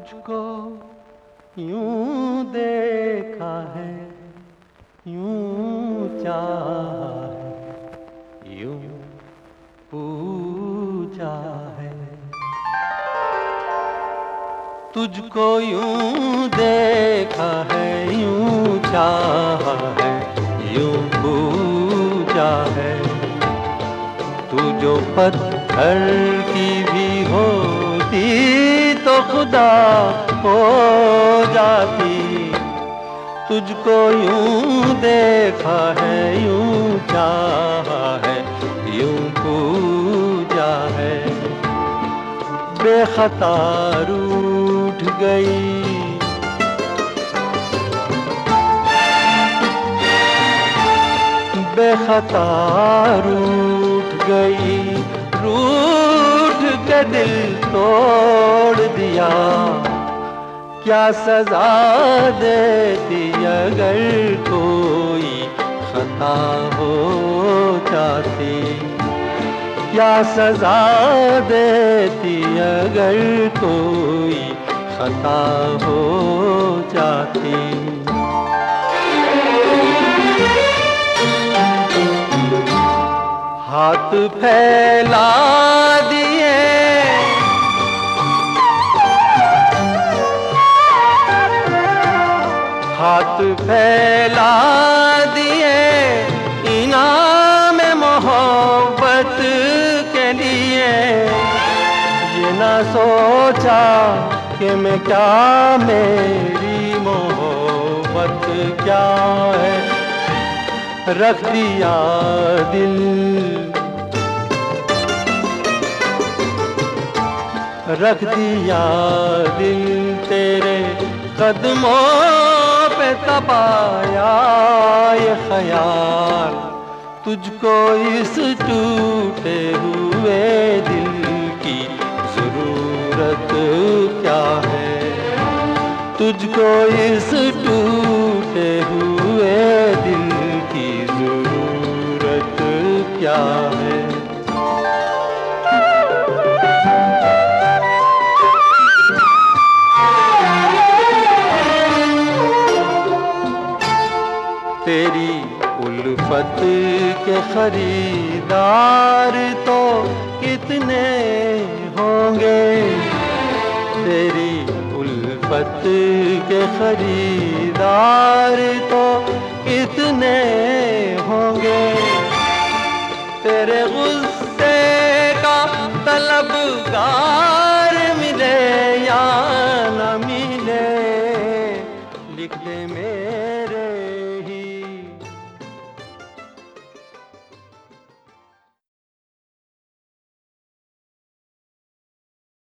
तुझको यूँ देखा है, यूँ चाहा है, यूँ पूछा है। तुझको यूँ देखा है, यूँ चाहा है, यूँ पूछा है। तू जो पत्थर की भी तो खुदा हो जाती। तुझको यूँ देखा है, यूँ चाहा है, यूँ पूजा है। बेखता रूठ गई। बेखता रूठ गई। रूठ दिल तोड़ दिया। क्या सजा देती अगर कोई खता हो जाती? क्या सजा देती अगर कोई खता हो जाती? हाथ फैला दिए हाथ फैला दिए, इनाम मोहब्बत के लिए। ये ना सोचा कि मैं क्या मेरी मोहब्बत क्या है। रख दिया दिल। रख दिया दिल तेरे कदमों पे तपाया ये ख्याल, तुझको इस टूटे हुए दिल की ज़रूरत क्या है? तुझको इस टूटे तेरी उल्फत के खरीदार तो कितने होंगे? तेरी उल्फत के खरीदार तो कितने होंगे? तेरे गुस्से का तलबगार मिले या न मिले? लिख दे